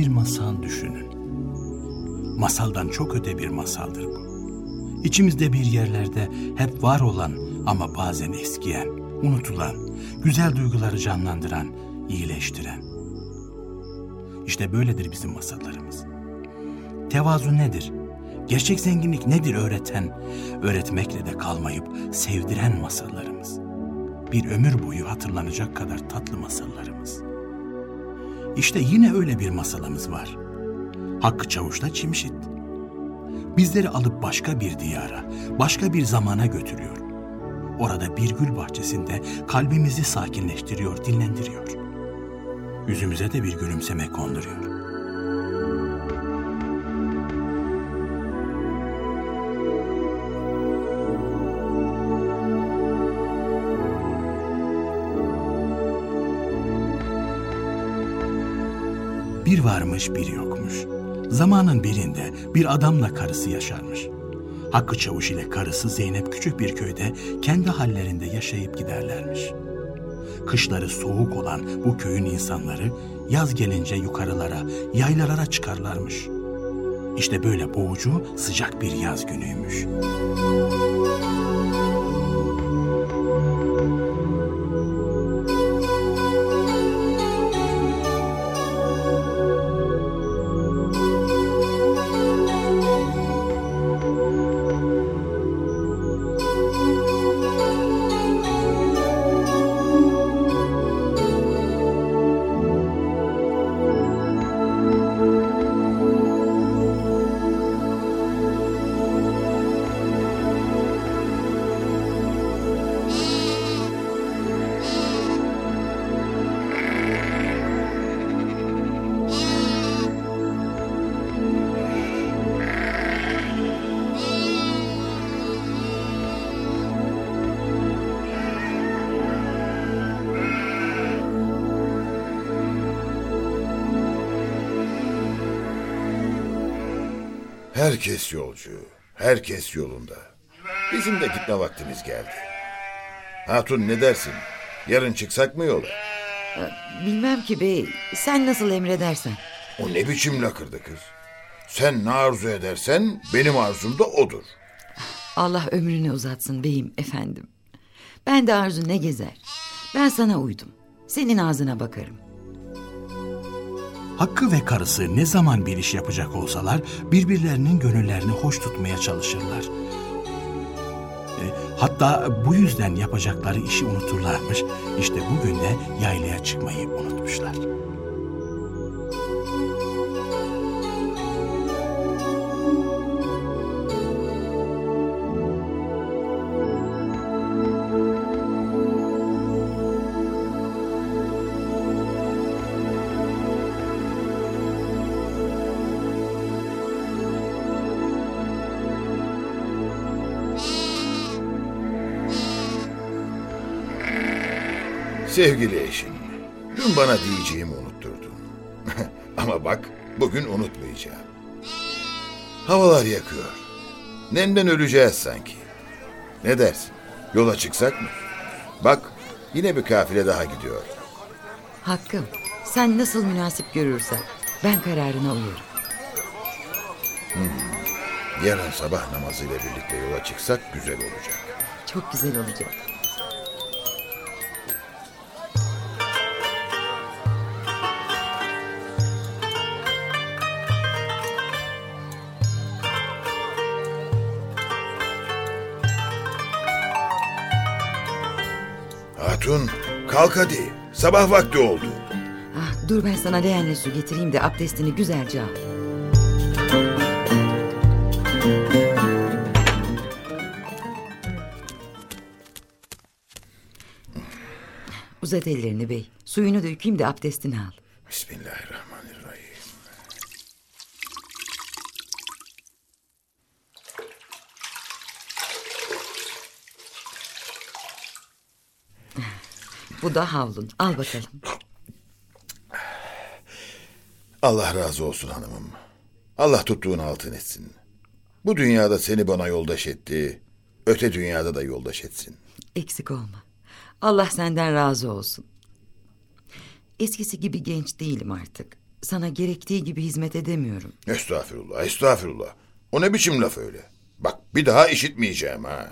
Bir masal düşünün. Masaldan çok öte bir masaldır bu. İçimizde bir yerlerde hep var olan ama bazen eskiyen, unutulan, güzel duyguları canlandıran, iyileştiren. İşte böyledir bizim masallarımız. Tevazu nedir? Gerçek zenginlik nedir öğreten, öğretmekle de kalmayıp sevdiren masallarımız. Bir ömür boyu hatırlanacak kadar tatlı masallarımız. İşte yine öyle bir masalımız var. Hakkı Çavuş'la Çimşit. Bizleri alıp başka bir diyara, başka bir zamana götürüyor. Orada bir gül bahçesinde kalbimizi sakinleştiriyor, dinlendiriyor. Yüzümüze de bir gülümseme konduruyor. Bir varmış bir yokmuş. Zamanın birinde bir adamla karısı yaşarmış. Hakkı Çavuş ile karısı Zeynep küçük bir köyde kendi hallerinde yaşayıp giderlermiş. Kışları soğuk olan bu köyün insanları yaz gelince yukarılara, yaylalara çıkarlarmış. İşte böyle boğucu, sıcak bir yaz günüymüş. Herkes yolcu, herkes yolunda. Bizim de gitme vaktimiz geldi. Hatun ne dersin? Yarın çıksak mı yola? Bilmem ki bey. Sen nasıl emredersen. O ne biçim lakırdı kız? Sen ne arzu edersen benim arzum da odur. Allah ömrünü uzatsın beyim efendim. Ben de arzu ne gezer. Ben sana uydum. Senin ağzına bakarım. Hakkı ve karısı ne zaman bir iş yapacak olsalar birbirlerinin gönüllerini hoş tutmaya çalışırlar. E, hatta bu yüzden yapacakları işi unuturlarmış. İşte bugün de yaylaya çıkmayı unutmuşlar. Sevgili eşim, dün bana diyeceğimi unutturdun. Ama bak, bugün unutmayacağım. Havalar yakıyor. Nemden öleceğiz sanki. Ne dersin? Yola çıksak mı? Bak, yine bir kafile daha gidiyor. Hakkım sen nasıl münasip görürsen ben kararına uyurum. Yarın sabah namazıyla birlikte yola çıksak güzel olacak. Çok güzel olacak. Kalk hadi. Sabah vakti oldu. Ah, dur ben sana leğenle su getireyim de abdestini güzelce al. Uzat ellerini bey. Suyunu dökeyim de abdestini al. Bismillahirrahmanirrahim. Bu da havlun. Al bakalım. Allah razı olsun hanımım. Allah tuttuğun altın etsin. Bu dünyada seni bana yoldaş etti. Öte dünyada da yoldaş etsin. Eksik olma. Allah senden razı olsun. Eskisi gibi genç değilim artık. sana gerektiği gibi hizmet edemiyorum. Estağfurullah, estağfurullah. O ne biçim laf öyle? Bak bir daha işitmeyeceğim ha.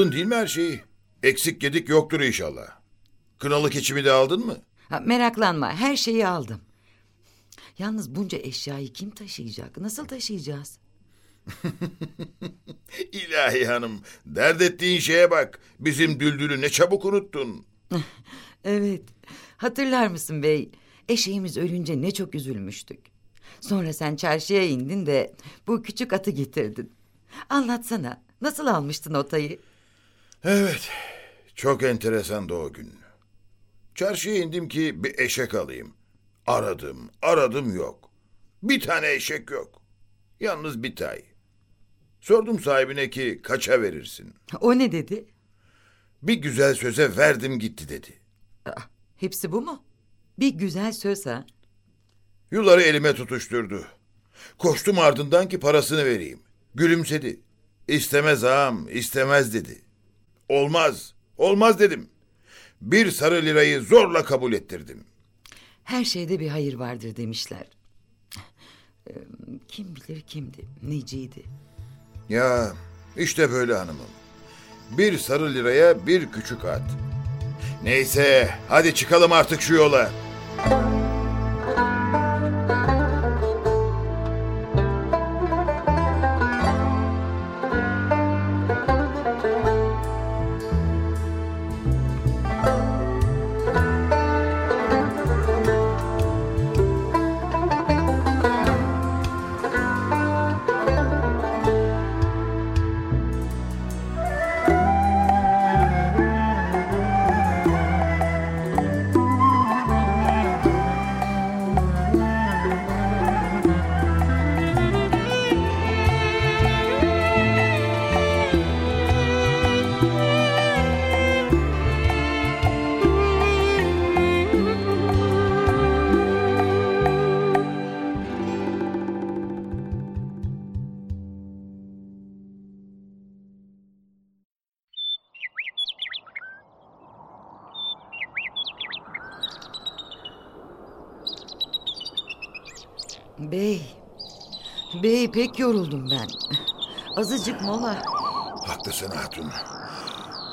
Aldın değil mi her şeyi? Eksik gedik yoktur inşallah. Kınalı keçimi de aldın mı? Ha, meraklanma her şeyi aldım. Yalnız bunca eşyayı kim taşıyacak? Nasıl taşıyacağız? İlahi hanım, dert ettiğin şeye bak. Bizim düldülü ne çabuk unuttun. Evet. Hatırlar mısın bey? Eşeğimiz ölünce ne çok üzülmüştük. Sonra sen çarşıya indin de bu küçük atı getirdin. Anlatsana. Nasıl almıştın o tayı? Evet, çok enteresandı o gün. Çarşıya indim ki bir eşek alayım. Aradım, aradım yok. Bir tane eşek yok. Yalnız bir tay. Sordum sahibine ki kaça verirsin? O ne dedi? Bir güzel söze verdim gitti dedi. Aa, hepsi bu mu? Bir güzel söz ha. Yuları elime tutuşturdu. Koştum ardından ki parasını vereyim. Gülümsedi. İstemez ağam, istemez dedi. Olmaz, olmaz dedim. Bir sarı lirayı zorla kabul ettirdim. Her şeyde bir hayır vardır demişler. Kim bilir kimdi, neciydi. Ya işte böyle hanımım. Bir sarı liraya bir küçük at. Neyse hadi çıkalım artık şu yola. Bey, bey pek yoruldum ben. Azıcık mola. Haklısın hatun.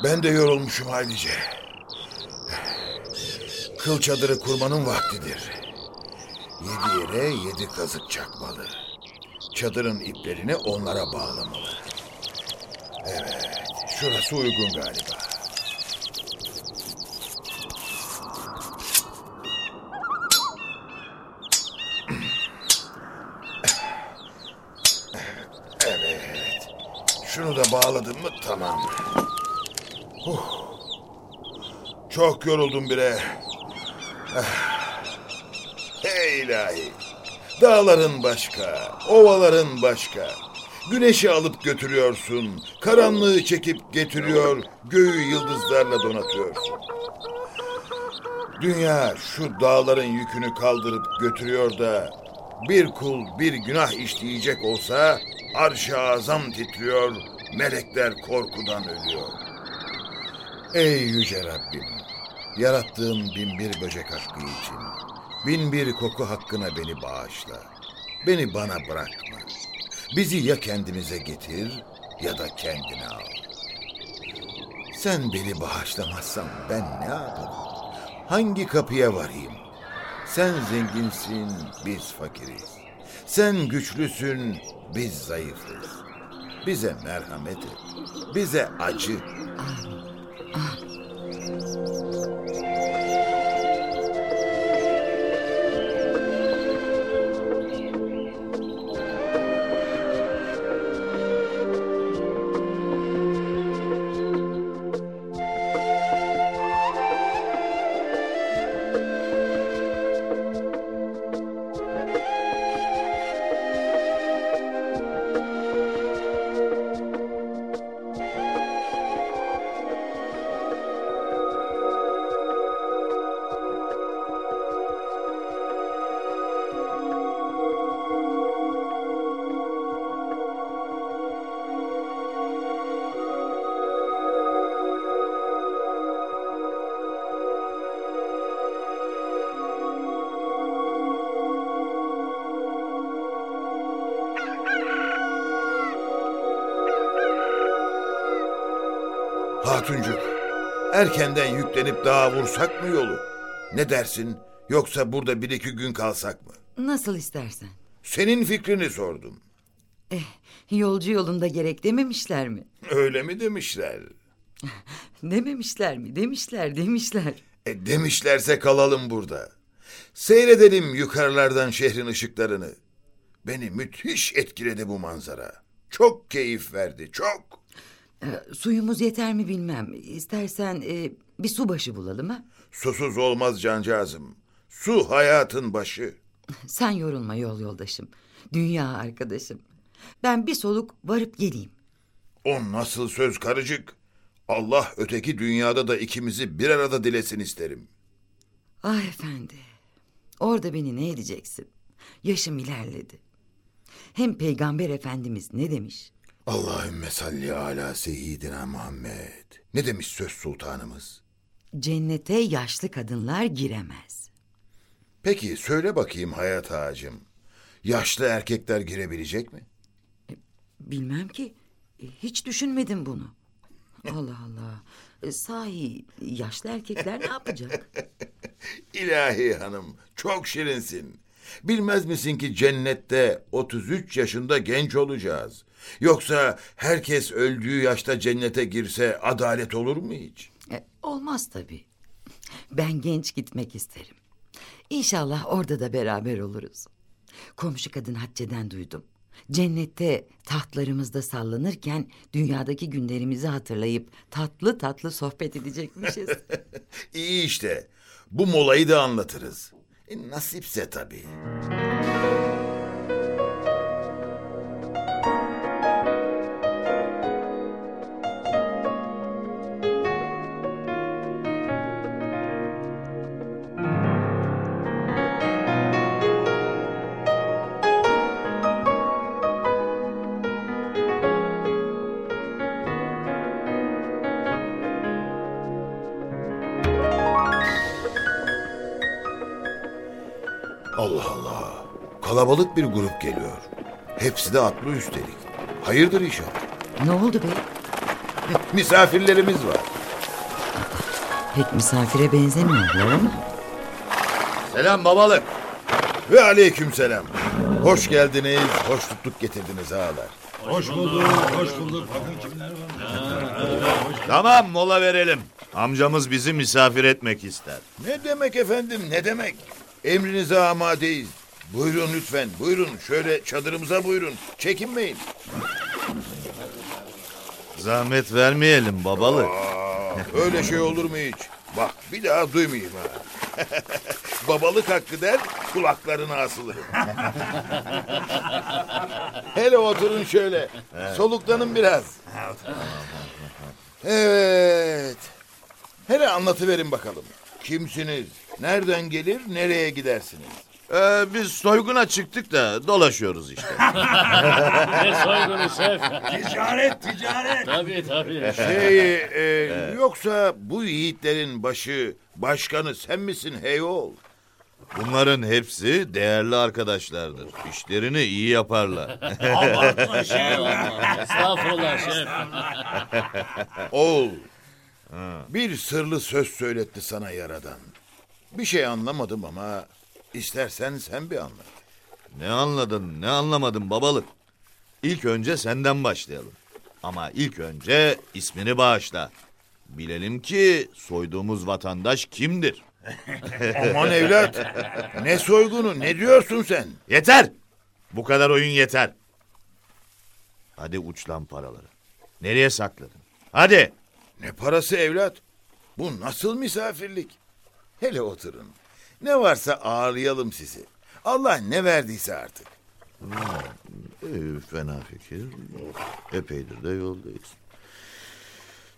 Ben de yorulmuşum halice. Kıl çadırı kurmanın vaktidir. Yedi yere yedi kazık çakmalı. Çadırın iplerini onlara bağlamalı. Evet, şurası uygun galiba. Da bağladım mı tamam. Huh. Çok yoruldum bire. Ah. Hey ilahi. Dağların başka, ovaların başka. Güneşi alıp götürüyorsun, karanlığı çekip getiriyor, göğü yıldızlarla donatıyorsun. Dünya şu dağların yükünü kaldırıp götürüyor da bir kul bir günah işleyecek olsa arş-ı azam titriyor, melekler korkudan ölüyor. Ey yüce Rabbim, yarattığın bin bir böcek hakkı için, bin bir koku hakkına beni bağışla. Beni bana bırakma. Bizi ya kendimize getir ya da kendine al. Sen beni bağışlamazsan ben ne yaparım? Hangi kapıya varayım? Sen zenginsin, biz fakiriz. Sen güçlüsün, biz zayıfız. Bize merhamet et. Bize acı. Hatuncuk, erkenden yüklenip dağa vursak mı yolu? Ne dersin? Yoksa burada bir iki gün kalsak mı? Nasıl istersen. Senin fikrini sordum. Eh, yolcu yolunda gerek dememişler mi? Öyle mi demişler? Dememişler mi? Demişler, demişler. E demişlerse kalalım burada. Seyredelim yukarılardan şehrin ışıklarını. Beni müthiş etkiledi bu manzara. Çok keyif verdi, çok. Ee, suyumuz yeter mi bilmem. İstersen e, bir su başı bulalım ha. Susuz olmaz cancağızım. Su hayatın başı. Sen yorulma yol yoldaşım. Dünya arkadaşım. Ben bir soluk varıp geleyim. O nasıl söz karıcık? Allah öteki dünyada da ikimizi bir arada dilesin isterim. Ah efendi. Orada beni ne edeceksin? Yaşım ilerledi. Hem peygamber efendimiz ne demiş? Allahümme salli ala seyyidina Muhammed. Ne demiş söz sultanımız? Cennete yaşlı kadınlar giremez. Peki söyle bakayım hayat ağacım. Yaşlı erkekler girebilecek mi? Bilmem ki. E, Hiç düşünmedim bunu. Allah Allah. E, Sahi yaşlı erkekler ne yapacak? İlahi hanım çok şirinsin. Bilmez misin ki cennette 33 yaşında genç olacağız. Yoksa herkes öldüğü yaşta cennete girse adalet olur mu hiç? E, olmaz tabii. Ben genç gitmek isterim. İnşallah orada da beraber oluruz. Komşu kadın Hatice'den duydum. Cennette tahtlarımızda sallanırken dünyadaki günlerimizi hatırlayıp tatlı tatlı sohbet edecekmişiz. İyi işte. Bu molayı da anlatırız. E, nasipse tabii. Kalabalık bir grup geliyor. Hepsi de atlı üstelik. Hayırdır inşallah. ne oldu be? Misafirlerimiz var. Pek misafire benzemiyorlar ama. Selam babalık. Ve aleyküm selam. Hoş geldiniz, hoş tutluk getirdiniz ağalar. Tamam mola verelim. Amcamız bizi misafir etmek ister. Ne demek efendim, ne demek? Emrinize amadeyiz. Buyurun lütfen, buyurun. Şöyle çadırımıza buyurun. Çekinmeyin. Zahmet vermeyelim babalık. Aa, öyle şey olur mu hiç? Bak bir daha duymayayım ha. Babalık hakkı der, kulaklarına asılırım. Hele oturun şöyle. Soluklanın biraz. Evet. Hele anlatıverin bakalım. Kimsiniz? Nereden gelir, nereye gidersiniz? Ee, biz soyguna çıktık da dolaşıyoruz işte. Ne soygunu şef? ticaret, ticaret. Tabii tabii. Şey, e, yoksa bu yiğitlerin başı, başkanı sen misin hey oğul? Bunların hepsi değerli arkadaşlardır. İşlerini iyi yaparlar. Estağfurullah şef. Oğul, bir sırlı söz söyletti sana yaradan. Bir şey anlamadım ama istersen sen bir anlat. ne anladın ne anlamadın babalık? İlk önce senden başlayalım. Ama ilk önce ismini bağışla. Bilelim ki soyduğumuz vatandaş kimdir? Aman evlat. Ne soygunu ne diyorsun sen? Yeter! Bu kadar oyun yeter. Hadi uç lan paraları. Nereye sakladın? Hadi! Ne parası evlat? Bu nasıl misafirlik? Hele oturun. Ne varsa ağırlayalım sizi. Allah ne verdiyse artık. Ee, fena fikir. Epeydir de yoldayız.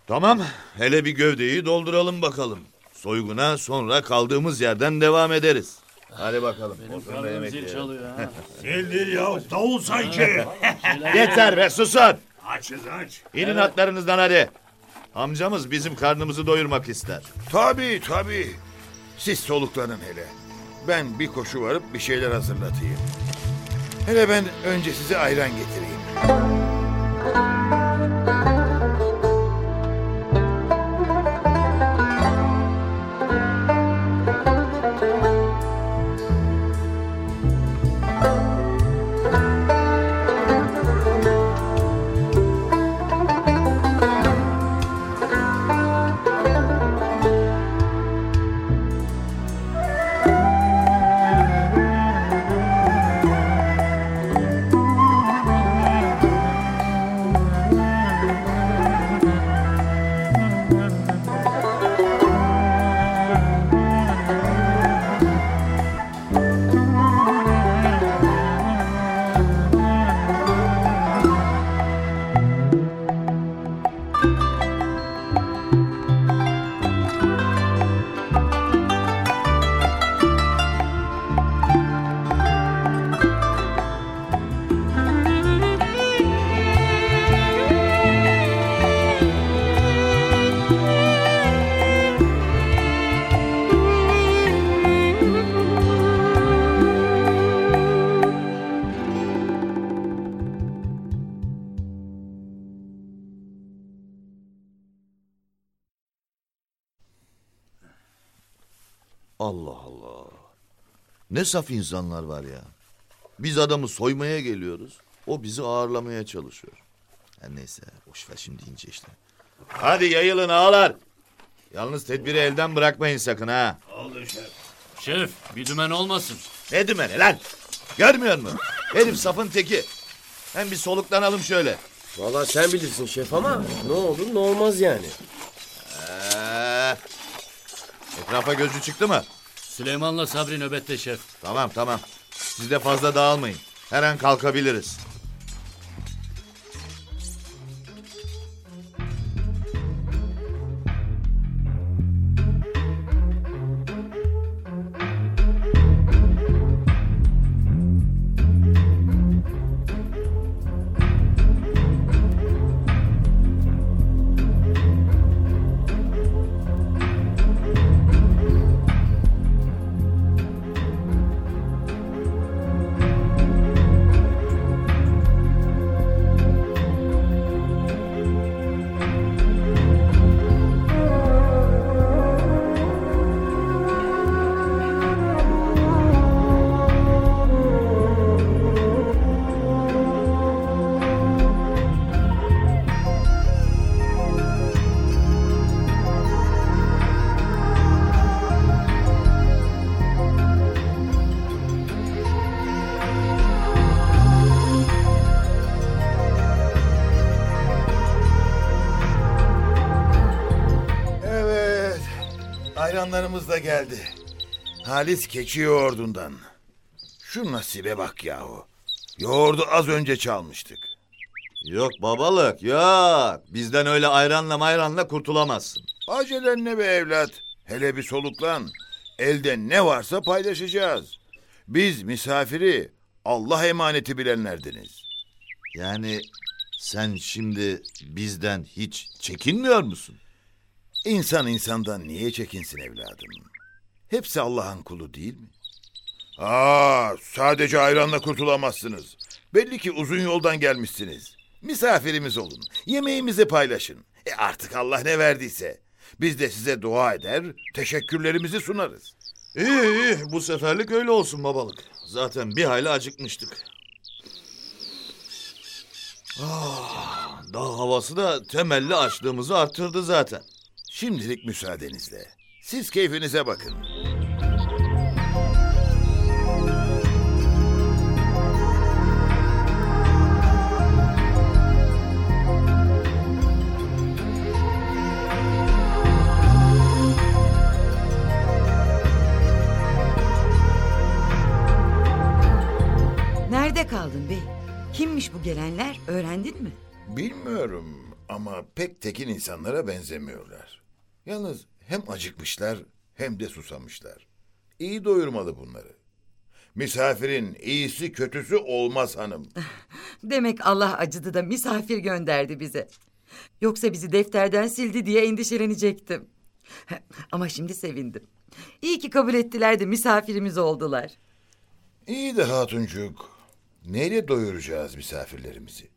Tamam, hele bir gövdeyi dolduralım bakalım. Soyguna sonra kaldığımız yerden devam ederiz. Hadi bakalım. Benim karnım zil yiyelim. çalıyor ha. Zildir ya davul sanki. Yeter be susun. Açız aç. İnin atlarınızdan hadi. Amcamız bizim karnımızı doyurmak ister. Tabii tabii. Siz soluklanın hele. Ben bir koşu varıp bir şeyler hazırlatayım. Hele ben önce size ayran getireyim. Ne saf insanlar var ya. Biz adamı soymaya geliyoruz. O bizi ağırlamaya çalışıyor. Her neyse boş ver şimdi ince işte. Hadi yayılın ağalar. Yalnız tedbiri elden bırakmayın sakın ha. Oldu şef. Şef bir dümen olmasın. Ne dümeni lan? Görmüyor musun? Herif safın teki. Hem bir soluklanalım şöyle. Valla sen bilirsin şef ama ne olur ne olmaz yani. Ee, etrafa gözcü çıktı mı? Süleyman'la Sabri nöbette. Tamam tamam. Siz de fazla dağılmayın. Her an kalkabiliriz. Ayranlarımız da geldi. Halis keçi yoğurdundan. Şu nasibe bak yahu. Yoğurdu az önce çalmıştık. Yok babalık yok. Bizden öyle ayranla mayranla kurtulamazsın. Acelen ne be evlat? Hele bir soluklan. Elde ne varsa paylaşacağız. Biz misafiri Allah emaneti bilenlerdiniz. Yani sen şimdi bizden hiç çekinmiyor musun? İnsan insandan niye çekinsin evladım? Hepsi Allah'ın kulu değil mi? Aa, sadece ayranla kurtulamazsınız. Belli ki uzun yoldan gelmişsiniz. Misafirimiz olun. Yemeğimizi paylaşın. E artık Allah ne verdiyse. Biz de size dua eder, teşekkürlerimizi sunarız. İyi iyi bu seferlik öyle olsun babalık. Zaten bir hayli acıkmıştık. Dağ havası da temelli açlığımızı arttırdı zaten. Şimdilik müsaadenizle. Siz keyfinize bakın. Nerede kaldın bey? Kimmiş bu gelenler? Öğrendin mi? Bilmiyorum ama pek tekin insanlara benzemiyorlar. Yalnız hem acıkmışlar hem de susamışlar. İyi doyurmalı bunları. Misafirin iyisi kötüsü olmaz hanım. Demek Allah acıdı da misafir gönderdi bize. Yoksa bizi defterden sildi diye endişelenecektim. Ama şimdi sevindim. İyi ki kabul ettiler de misafirimiz oldular. İyi de hatuncuk. Neyle doyuracağız misafirlerimizi?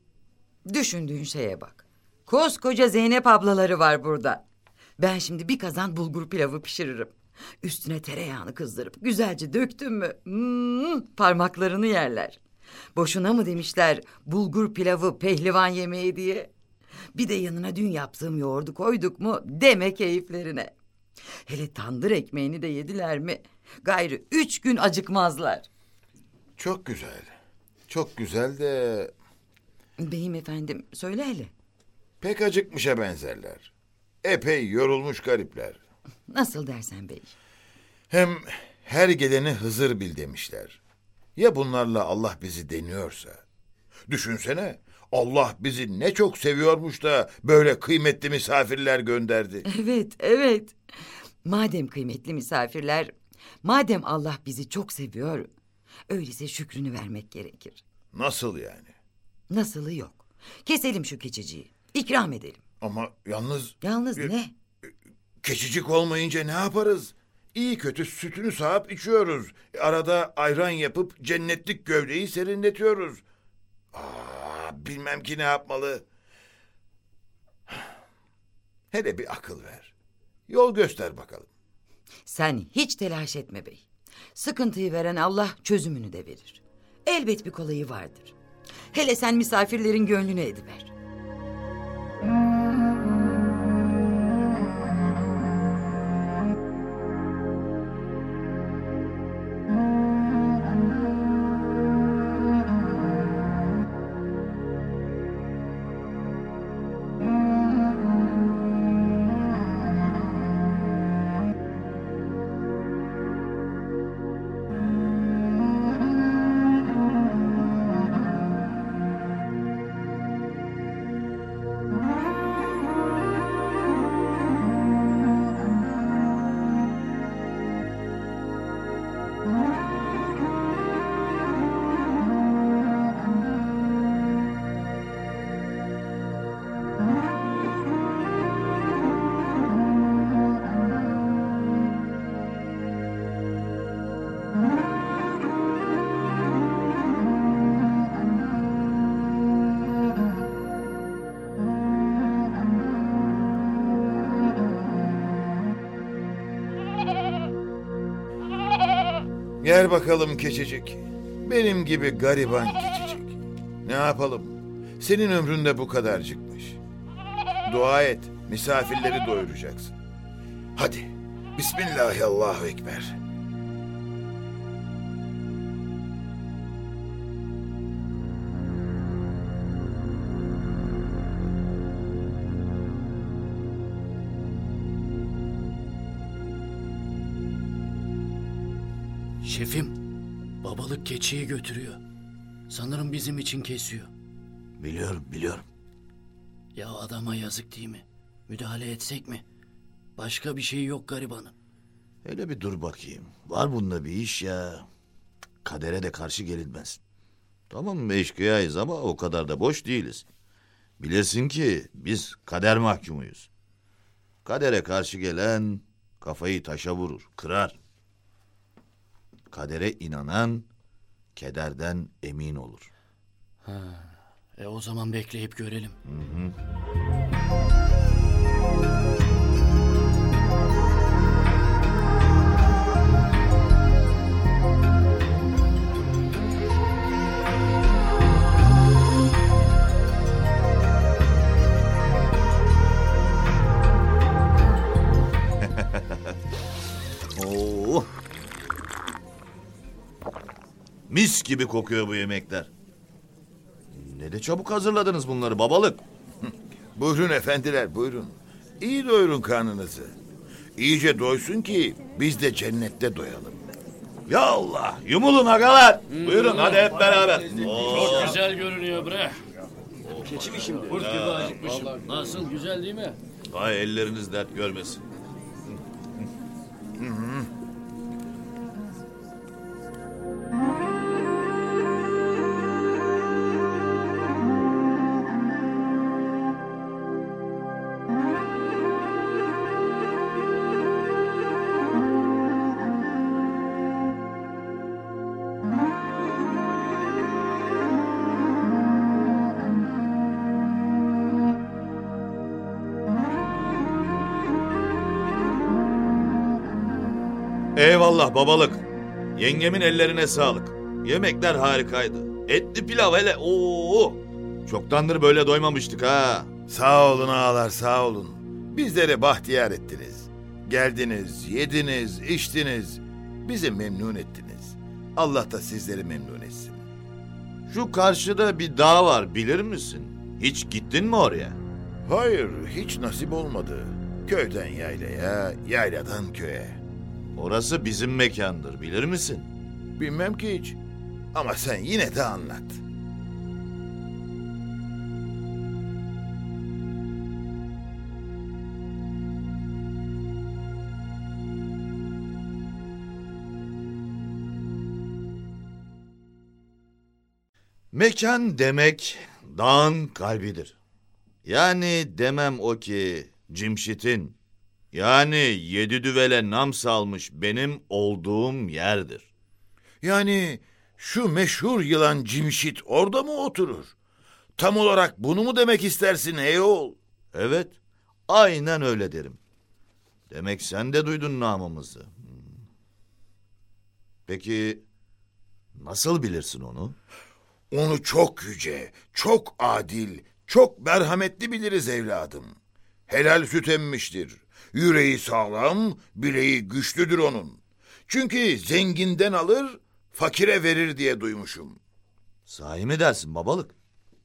Düşündüğün şeye bak. Koskoca Zeynep ablaları var burada. Ben şimdi bir kazan bulgur pilavı pişiririm. Üstüne tereyağını kızdırıp güzelce döktüm mü hmm, parmaklarını yerler. Boşuna mı demişler bulgur pilavı pehlivan yemeği diye. Bir de yanına dün yaptığım yoğurdu koyduk mu deme keyiflerine. Hele tandır ekmeğini de yediler mi gayrı üç gün acıkmazlar. Çok güzel. Çok güzel de Beyim efendim söyle hele. pek acıkmışa benzerler. Epey yorulmuş garipler. Nasıl dersen bey. Hem her geleni Hızır bil demişler. Ya bunlarla Allah bizi deniyorsa? Düşünsene Allah bizi ne çok seviyormuş da böyle kıymetli misafirler gönderdi. Evet, evet. Madem kıymetli misafirler, madem Allah bizi çok seviyor, öyleyse şükrünü vermek gerekir. Nasıl yani? Nasılı yok. Keselim şu keçiciyi, ikram edelim. Ama yalnız Yalnız Bir- ne? keçicik olmayınca ne yaparız? İyi kötü sütünü sağıp içiyoruz. Arada ayran yapıp cennetlik gövdeyi serinletiyoruz. Aa, bilmem ki ne yapmalı. Hele bir akıl ver. Yol göster bakalım. Sen hiç telaş etme bey. Sıkıntıyı veren Allah çözümünü de verir. Elbet bir kolayı vardır. Hele sen misafirlerin gönlünü ediver. Gel bakalım keçicik. Benim gibi gariban keçicik. Ne yapalım? Senin ömründe bu kadarcıkmış. Dua et, misafirleri doyuracaksın. Hadi, Bismillahirrahmanirrahim. Şefim, babalık keçiyi götürüyor. Sanırım bizim için kesiyor. Biliyorum biliyorum. Ya adama yazık değil mi? Müdahale etsek mi? Başka bir şey yok garibanın. Hele bir dur bakayım. Var bunda bir iş ya. Kadere de karşı gelinmez. Tamam eşkıyayız ama o kadar da boş değiliz. Bilirsin ki biz kader mahkumuyuz. Kadere karşı gelen kafayı taşa vurur, kırar. Kadere inanan kederden emin olur. E o zaman bekleyip görelim. Mis gibi kokuyor bu yemekler. Ne de çabuk hazırladınız bunları babalık. Buyurun efendiler buyurun. İyi doyurun karnınızı. İyice doysun ki biz de cennette doyalım. Ya Allah yumulun agalar. Buyurun hadi hep beraber. Oo, Çok güzel görünüyor bre. Keçi mi şimdi? Kurt gibi acıkmışım. Nasıl güzel değil mi? Vay elleriniz dert görmesin. Eyvallah babalık. Yengemin ellerine sağlık. Yemekler harikaydı. Etli pilav hele. Oo. Çoktandır böyle doymamıştık ha. Sağ olun ağalar sağ olun. Bizleri bahtiyar ettiniz. Geldiniz, yediniz, içtiniz. Bizi memnun ettiniz. Allah da sizleri memnun etsin. Şu karşıda bir dağ var bilir misin? Hiç gittin mi oraya? Hayır, hiç nasip olmadı. Köyden yaylaya, yayladan köye. Orası bizim mekandır bilir misin? Bilmem ki hiç. Ama sen yine de anlat. Mekan demek dağın kalbidir. Yani demem o ki Cimşit'in yani yedi düvele nam salmış benim olduğum yerdir. Yani şu meşhur yılan Cimşit orada mı oturur? Tam olarak bunu mu demek istersin ey oğul? Evet, aynen öyle derim. Demek sen de duydun namımızı. Hmm. Peki nasıl bilirsin onu? Onu çok yüce, çok adil, çok merhametli biliriz evladım. Helal süt emmiştir. Yüreği sağlam, bileği güçlüdür onun. Çünkü zenginden alır, fakire verir diye duymuşum. Sahi mi dersin babalık?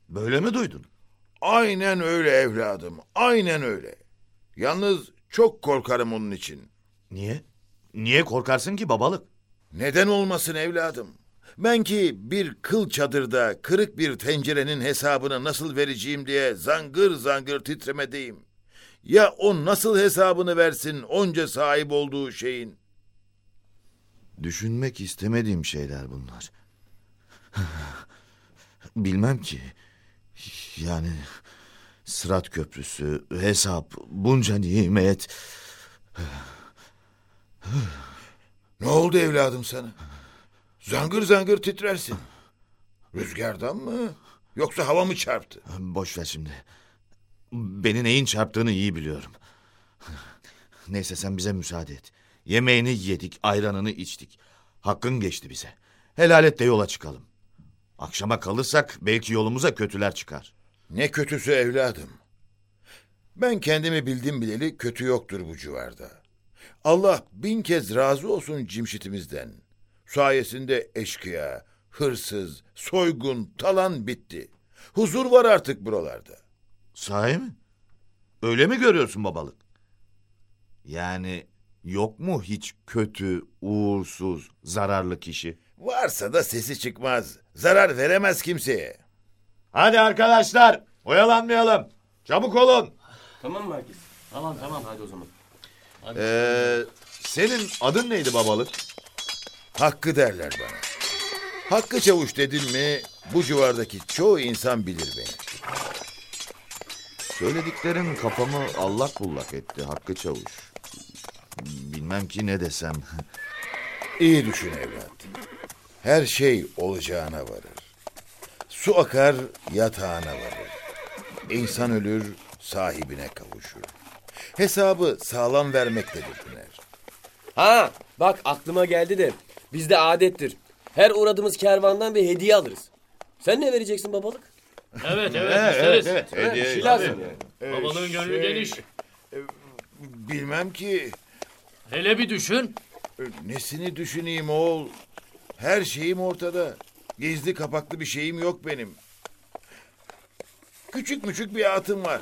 Böyle mi duydun? Aynen öyle evladım, aynen öyle. Yalnız çok korkarım onun için. Niye? Niye korkarsın ki babalık? Neden olmasın evladım? Ben ki bir kıl çadırda kırık bir tencerenin hesabını nasıl vereceğim diye zangır zangır titremedeyim. Ya o nasıl hesabını versin onca sahip olduğu şeyin? Düşünmek istemediğim şeyler bunlar. Bilmem ki. Yani Sırat Köprüsü, hesap, bunca nimet. Ne oldu evladım sana? Zangır zangır titrersin. Rüzgardan mı? Yoksa hava mı çarptı? Boş ver şimdi. Beni neyin çarptığını iyi biliyorum. Neyse sen bize müsaade et. Yemeğini yedik, ayranını içtik. Hakkın geçti bize. Helal et de yola çıkalım. Akşama kalırsak belki yolumuza kötüler çıkar. Ne kötüsü evladım. Ben kendimi bildim bileli kötü yoktur bu civarda. Allah bin kez razı olsun cimşitimizden. Sayesinde eşkıya, hırsız, soygun, talan bitti. Huzur var artık buralarda. Sahi mi? Öyle mi görüyorsun babalık? Yani yok mu hiç kötü, uğursuz, zararlı kişi? Varsa da sesi çıkmaz. Zarar veremez kimseye. Hadi arkadaşlar, oyalanmayalım. Çabuk olun. Tamam mı herkes? Tamam tamam. Hadi o zaman. Ee, senin adın neydi babalık? Hakkı derler bana. Hakkı çavuş dedin mi bu civardaki çoğu insan bilir beni. Söylediklerin kafamı allak bullak etti Hakkı Çavuş. Bilmem ki ne desem. İyi düşün evlat. Her şey olacağına varır. Su akar yatağına varır. İnsan ölür sahibine kavuşur. Hesabı sağlam vermektedir Hüner. Ha bak aklıma geldi de bizde adettir. Her uğradığımız kervandan bir hediye alırız. Sen ne vereceksin babalık? Evet evet isteriz. Ha, bir şey lazım yani. Babalığın gönlü şey- geniş. Bilmem ki Hele bir düşün. e, nesini düşüneyim oğul. Her şeyim ortada. Gizli kapaklı bir şeyim yok benim. Küçük müçük bir atım var.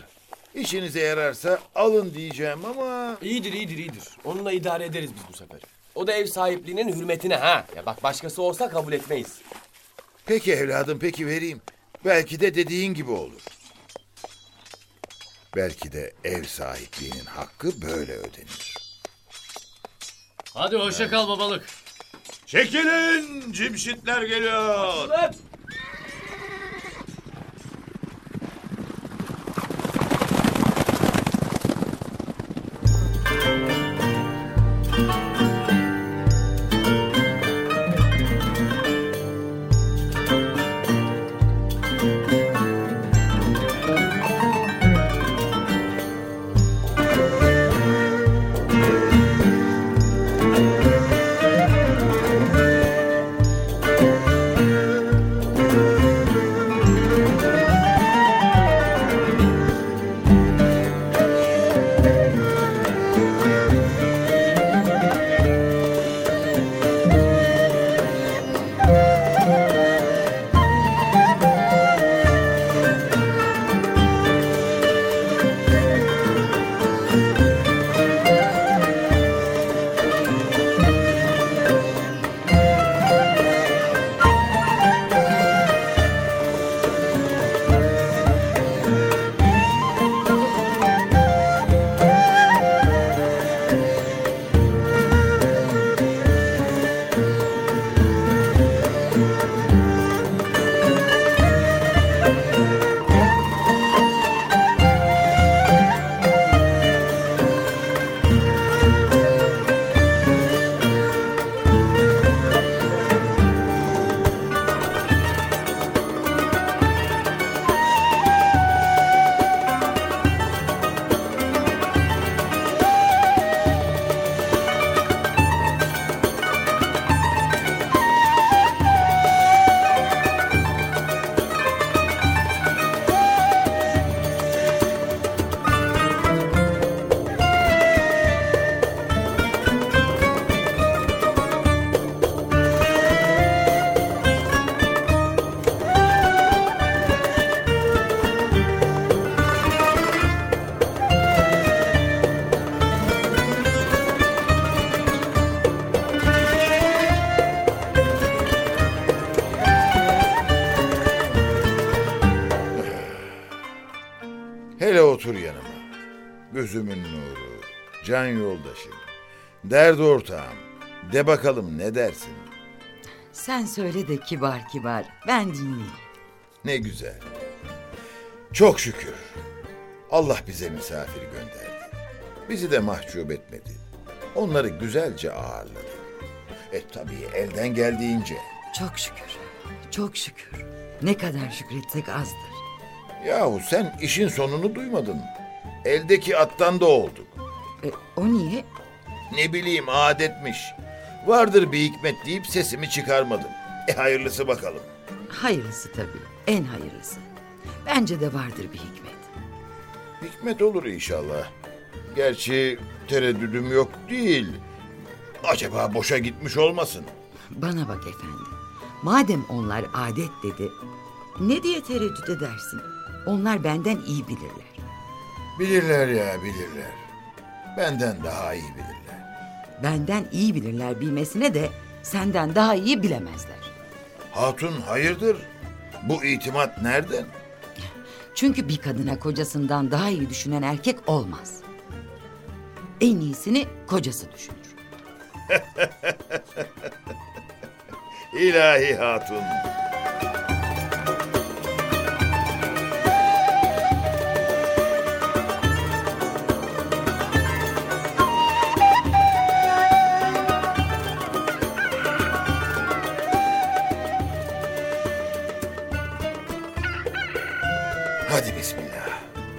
İşinize yararsa alın diyeceğim ama... İyidir iyidir iyidir. Onunla idare ederiz biz bu sefer. O da ev sahipliğinin hürmetine ha. Ya bak başkası olsa kabul etmeyiz. Peki evladım peki vereyim. Belki de dediğin gibi olur. Belki de ev sahipliğinin hakkı böyle ödenir. Hadi hoşça kal babalık. Çekilin cimşitler geliyor. Hele can yoldaşım, dert ortağım. De bakalım ne dersin? Sen söyle de kibar kibar. Ben dinleyeyim. Ne güzel. Çok şükür. Allah bize misafir gönderdi. Bizi de mahcup etmedi. Onları güzelce ağırladı. E tabii elden geldiğince. Çok şükür. Çok şükür. Ne kadar şükretsek azdır. Yahu sen işin sonunu duymadın. Eldeki attan da olduk. E, o niye? Ne bileyim adetmiş. Vardır bir hikmet deyip sesimi çıkarmadım. E hayırlısı bakalım. Hayırlısı tabii. En hayırlısı. Bence de vardır bir hikmet. Hikmet olur inşallah. Gerçi tereddüdüm yok değil. Acaba boşa gitmiş olmasın? Bana bak efendi. Madem onlar adet dedi, ne diye tereddüt edersin? Onlar benden iyi bilirler. Bilirler ya bilirler. Benden daha iyi bilirler. Benden iyi bilirler bilmesine de senden daha iyi bilemezler. Hatun hayırdır? Bu itimat nereden? Çünkü bir kadına kocasından daha iyi düşünen erkek olmaz. En iyisini kocası düşünür. İlahi hatun.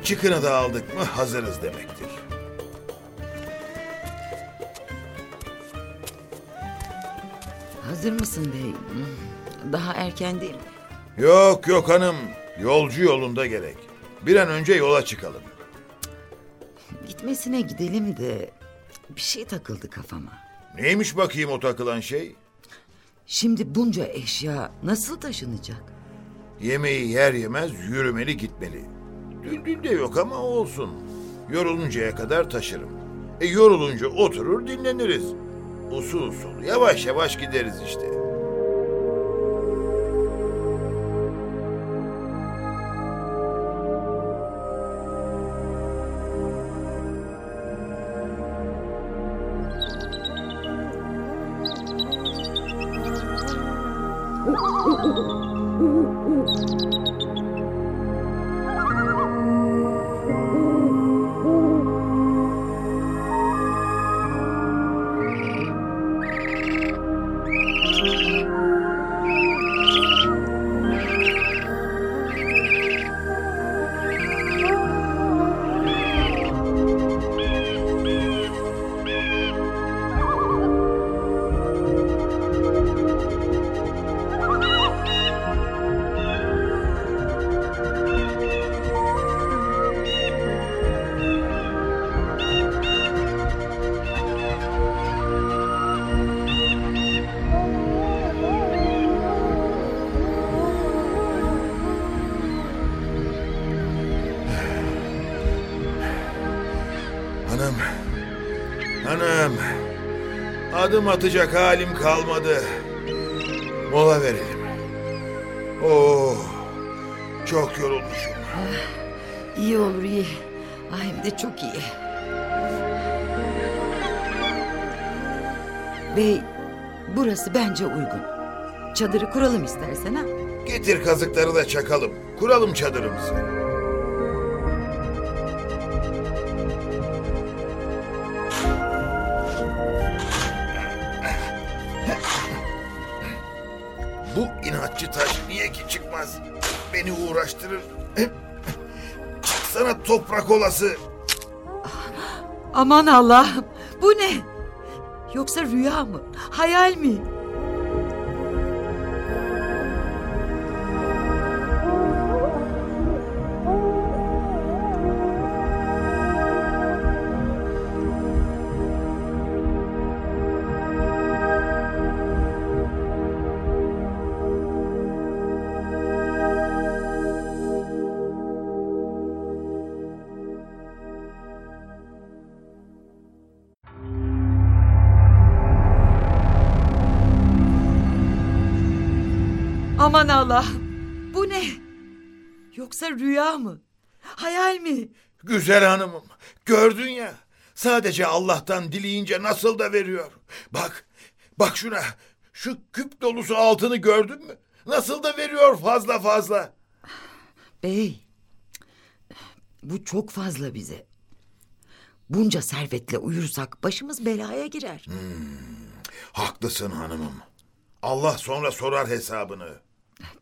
Çıkını da aldık mı hazırız demektir. Hazır mısın bey? Daha erken değil mi? Yok yok hanım. Yolcu yolunda gerek. Bir an önce yola çıkalım. Gitmesine gidelim de bir şey takıldı kafama. Neymiş bakayım o takılan şey? Şimdi bunca eşya nasıl taşınacak? Yemeği yer yemez yürümeli gitmeli. Düldül de yok ama olsun. Yoruluncaya kadar taşırım. E yorulunca oturur dinleniriz. Usul usul yavaş yavaş gideriz işte. Adım atacak halim kalmadı. Mola verelim. Oh. Çok yorulmuşum. İyi olur iyi. Ah, hem de çok iyi. Bey, burası bence uygun. Çadırı kuralım istersen ha. Getir kazıkları da çakalım. Kuralım çadırımızı. İnatçı taş niye ki çıkmaz? Beni uğraştırır. Çıksana toprak olası. Aman Allah'ım, bu ne? Yoksa rüya mı? Hayal mi? Allah'ım, bu ne? Yoksa rüya mı? Hayal mi? Güzel hanımım. Gördün ya. Sadece Allah'tan dileyince nasıl da veriyor. Bak. Bak şuna. Şu küp dolusu altını gördün mü? Nasıl da veriyor fazla fazla. Bey, bu çok fazla bize. Bunca servetle uyursak başımız belaya girer. Haklısın hanımım. Allah sonra sorar hesabını.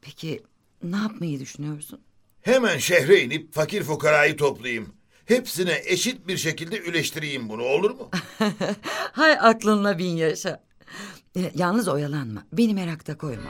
Peki ne yapmayı düşünüyorsun? Hemen şehre inip fakir fukarayı toplayayım. Hepsine eşit bir şekilde üleştireyim bunu olur mu? Hay aklınla bin yaşa. E, yalnız oyalanma. Beni merakta koyma.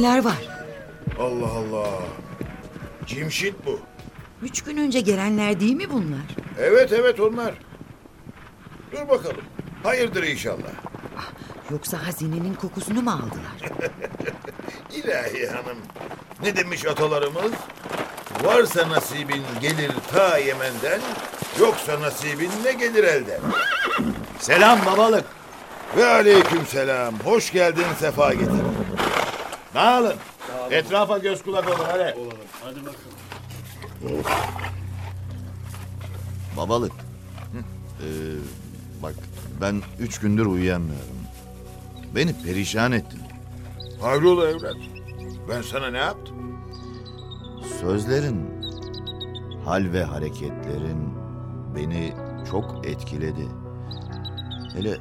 Gelenler var. Allah Allah. Cimşit bu. Üç gün önce gelenler değil mi bunlar? Evet evet onlar. Dur bakalım. Hayırdır inşallah. Yoksa hazinenin kokusunu mu aldılar? İlahi hanım. Ne demiş atalarımız? Varsa nasibin gelir ta Yemen'den, yoksa nasibin ne gelir elden. Selam babalık. Ve aleyküm selam. Hoş geldin, sefa getirdin. Dağılın. Etrafa göz kulak olun hadi. Babalık. Ee, bak ben üç gündür uyuyamıyorum. Beni perişan ettin. Hayrola evlat? Ben sana ne yaptım? Sözlerin, hal ve hareketlerin beni çok etkiledi. Hele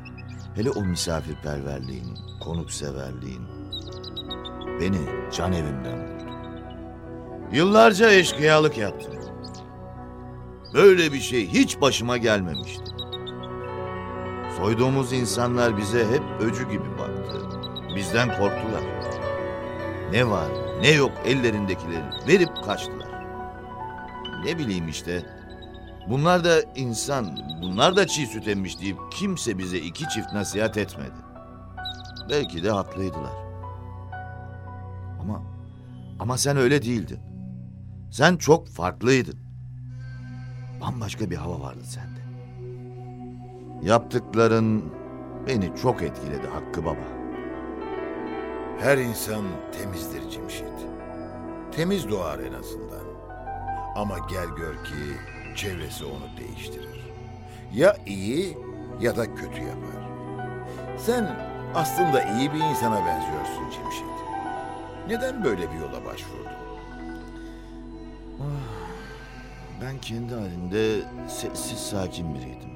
hele o misafirperverliğin, konukseverliğin. Beni can evimden vurdu. Yıllarca eşkıyalık yaptım. Böyle bir şey hiç başıma gelmemişti. Soyduğumuz insanlar bize hep öcü gibi baktı. Bizden korktular. Ne var ne yok ellerindekileri verip kaçtılar. Ne bileyim işte. Bunlar da insan, bunlar da çiğ süt emmiş deyip kimse bize iki çift nasihat etmedi. Belki de haklıydılar. Ama sen öyle değildin. Sen çok farklıydın. Bambaşka bir hava vardı sende. Yaptıkların beni çok etkiledi Hakkı Baba. Her insan temizdir Cimşit. Temiz doğar en azından. Ama gel gör ki çevresi onu değiştirir. Ya iyi ya da kötü yapar. Sen aslında iyi bir insana benziyorsun Cimşit. Neden böyle bir yola başvurdun? Ben kendi halimde sessiz sakin biriydim.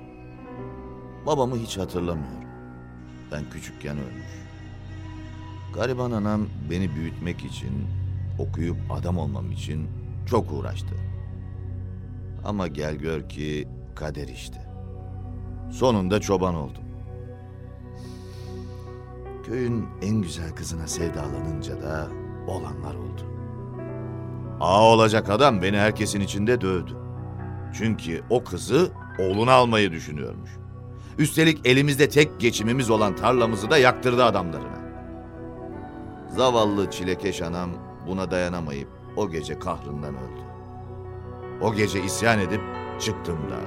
Babamı hiç hatırlamıyorum. Ben küçükken ölmüş. Gariban anam beni büyütmek için, okuyup adam olmam için çok uğraştı. Ama gel gör ki kader işte. Sonunda çoban oldum. Köyün en güzel kızına sevdalanınca da olanlar oldu. Ağa olacak adam beni herkesin içinde dövdü. Çünkü o kızı oğluna almayı düşünüyormuş. Üstelik elimizde tek geçimimiz olan tarlamızı da yaktırdı adamlarına. Zavallı çilekeş anam buna dayanamayıp o gece kahrından öldü. O gece isyan edip çıktım da.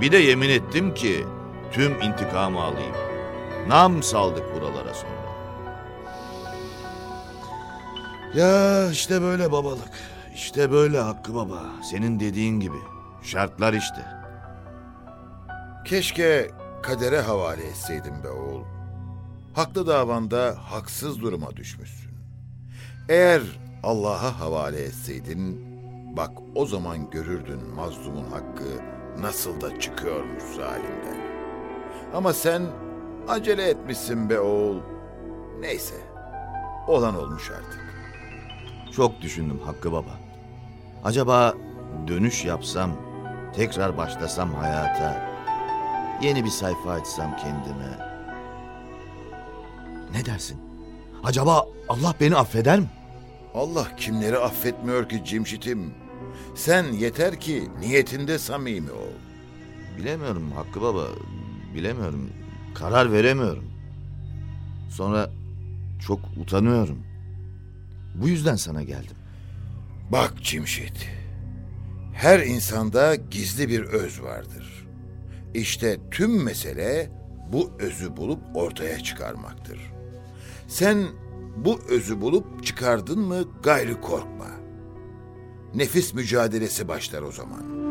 Bir de yemin ettim ki tüm intikamı alayım. Nam saldık buralara sonra. Ya işte böyle babalık. İşte böyle Hakkı Baba. Senin dediğin gibi. Şartlar işte. Keşke kadere havale etseydin be oğul. Haklı davanda haksız duruma düşmüşsün. Eğer Allah'a havale etseydin, bak o zaman görürdün mazlumun hakkı nasıl da çıkıyormuş zalimden. Ama sen acele etmişsin be oğul. Neyse, olan olmuş artık. Çok düşündüm Hakkı Baba. Acaba dönüş yapsam, tekrar başlasam hayata, yeni bir sayfa açsam kendime. Ne dersin? Acaba Allah beni affeder mi? Allah kimleri affetmiyor ki Cimşit'im. Sen yeter ki niyetinde samimi ol. Bilemiyorum Hakkı Baba, bilemiyorum. Karar veremiyorum. Sonra çok utanıyorum. Bu yüzden sana geldim. Bak Cimşit, her insanda gizli bir öz vardır. İşte tüm mesele bu özü bulup ortaya çıkarmaktır. Sen bu özü bulup çıkardın mı gayrı korkma. Nefis mücadelesi başlar o zaman.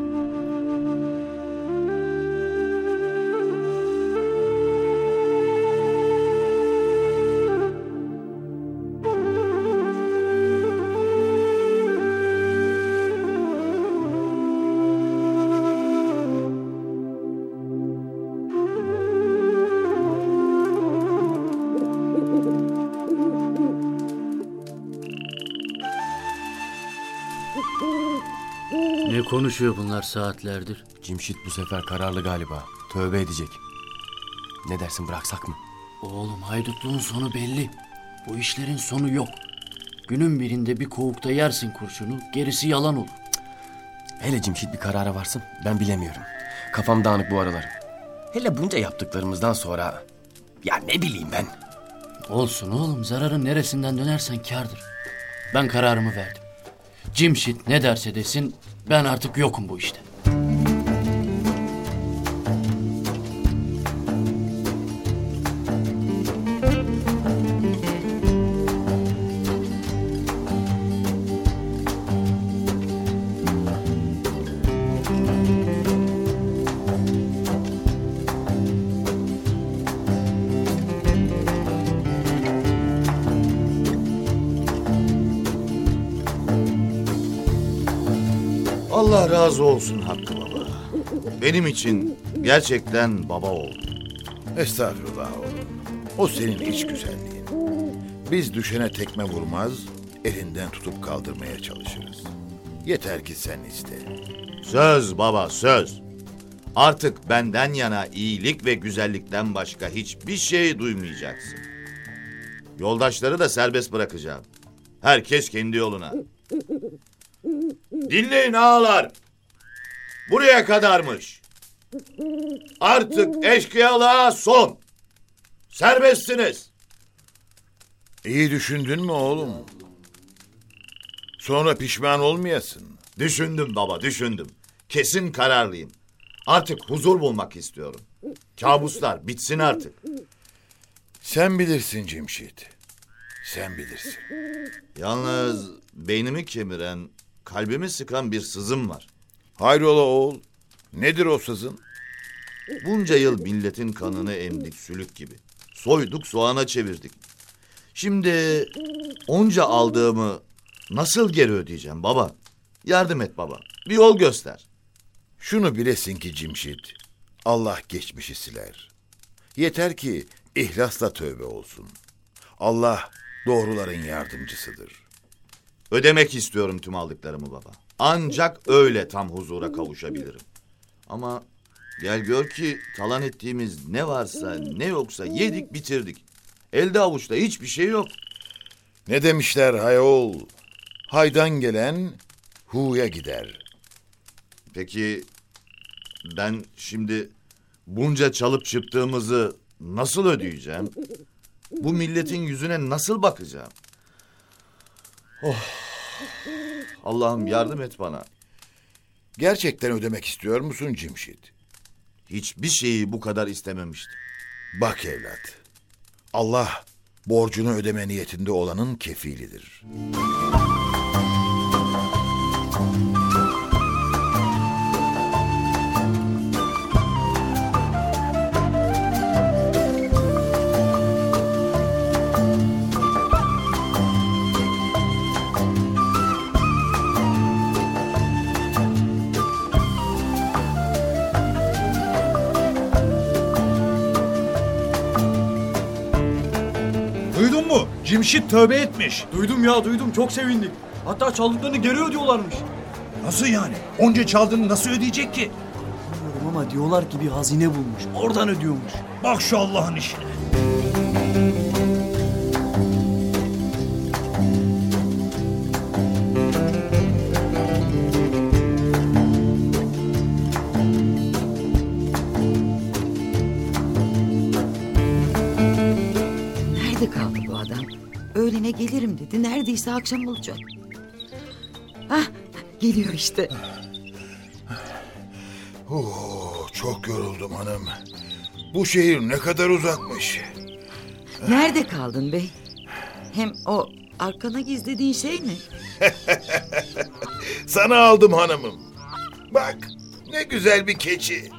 Konuşuyor bunlar saatlerdir? Cimşit bu sefer kararlı galiba. Tövbe edecek. Ne dersin bıraksak mı? Oğlum haydutluğun sonu belli. Bu işlerin sonu yok. Günün birinde bir kovukta yersin kurşunu, gerisi yalan olur. Hele Cimşit bir karara varsın. Ben bilemiyorum. Kafam dağınık bu aralar. Hele bunca yaptıklarımızdan sonra... Ya ne bileyim ben. Olsun oğlum, zararın neresinden dönersen kârdır. Ben kararımı verdim. Cimşit ne derse desin, ben artık yokum bu işte. Allah razı olsun Hakkı Baba. Benim için gerçekten baba oldu. Estağfurullah oğlum. O senin iç güzelliğin. Biz düşene tekme vurmaz, elinden tutup kaldırmaya çalışırız. Yeter ki sen iste. Söz baba söz. Artık benden yana iyilik ve güzellikten başka hiçbir şey duymayacaksın. Yoldaşları da serbest bırakacağım. Herkes kendi yoluna. Dinleyin ağalar. Buraya kadarmış. Artık eşkıyalığa son. Serbestsiniz. İyi düşündün mü oğlum? Sonra pişman olmayasın. Düşündüm baba düşündüm. Kesin kararlıyım. Artık huzur bulmak istiyorum. Kabuslar bitsin artık. Sen bilirsin Cimşit. Sen bilirsin. Yalnız beynimi kemiren, kalbimi sıkan bir sızım var. Hayrola oğul? Nedir o sızın? Bunca yıl milletin kanını emdik sülük gibi. Soyduk soğana çevirdik. Şimdi onca aldığımı nasıl geri ödeyeceğim baba? Yardım et baba. Bir yol göster. Şunu bilesin ki Cimşit, Allah geçmişi siler. Yeter ki ihlasla tövbe olsun. Allah doğruların yardımcısıdır. Ödemek istiyorum tüm aldıklarımı baba. Ancak öyle tam huzura kavuşabilirim. Ama gel gör ki talan ettiğimiz ne varsa ne yoksa yedik bitirdik. Elde avuçta hiçbir şey yok. Ne demişler hayol? Haydan gelen huya gider. Peki ben şimdi bunca çalıp çıktığımızı nasıl ödeyeceğim? Bu milletin yüzüne nasıl bakacağım? Oh. Allah'ım yardım et bana. Gerçekten ödemek istiyor musun Cimşit? Hiçbir şeyi bu kadar istememiştim. Bak evlat, Allah borcunu ödeme niyetinde olanın kefilidir. Duydun mu? Cimşit tövbe etmiş. Duydum ya duydum çok sevindik. Hatta çaldıklarını geri ödüyorlarmış. Nasıl yani? Onca çaldığını nasıl ödeyecek ki? Bilmiyorum ama diyorlar ki bir hazine bulmuş. Oradan ödüyormuş. Bak şu Allah'ın işine. Gelirim dedi. Neredeyse akşam olacak. Hah geliyor işte. Oo, çok yoruldum hanım. Bu şehir ne kadar uzakmış. Nerede kaldın bey? Hem o arkana gizlediğin şey ne? Sana aldım hanımım. Bak ne güzel bir keçi.